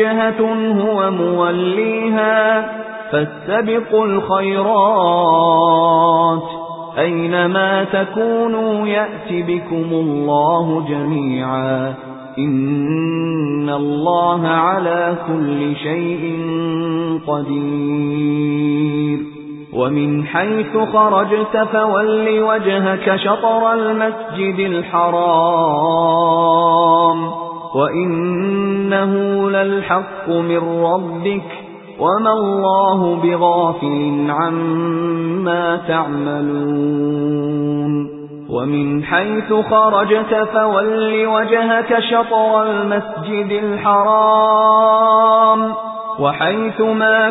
وِجْهَةٌ هُوَ مُوَلِّيهَا فَاسْتَبِقُوا الْخَيْرَاتِ. أينما تكونوا يأتي بكم الله جميعا. إن الله على كل شيء قدير. ومن حيث خرجت فول وجهك شطر المسجد الحرام. وإنه للحق من ربك وَمَا اللَّهُ بِغَافِلٍ عَمَّا تَعْمَلُونَ وَمِنْ حَيْثُ خَرَجْتَ فَوَلِّ وَجْهَكَ شَطْرَ الْمَسْجِدِ الْحَرَامِ وَحَيْثُ مَا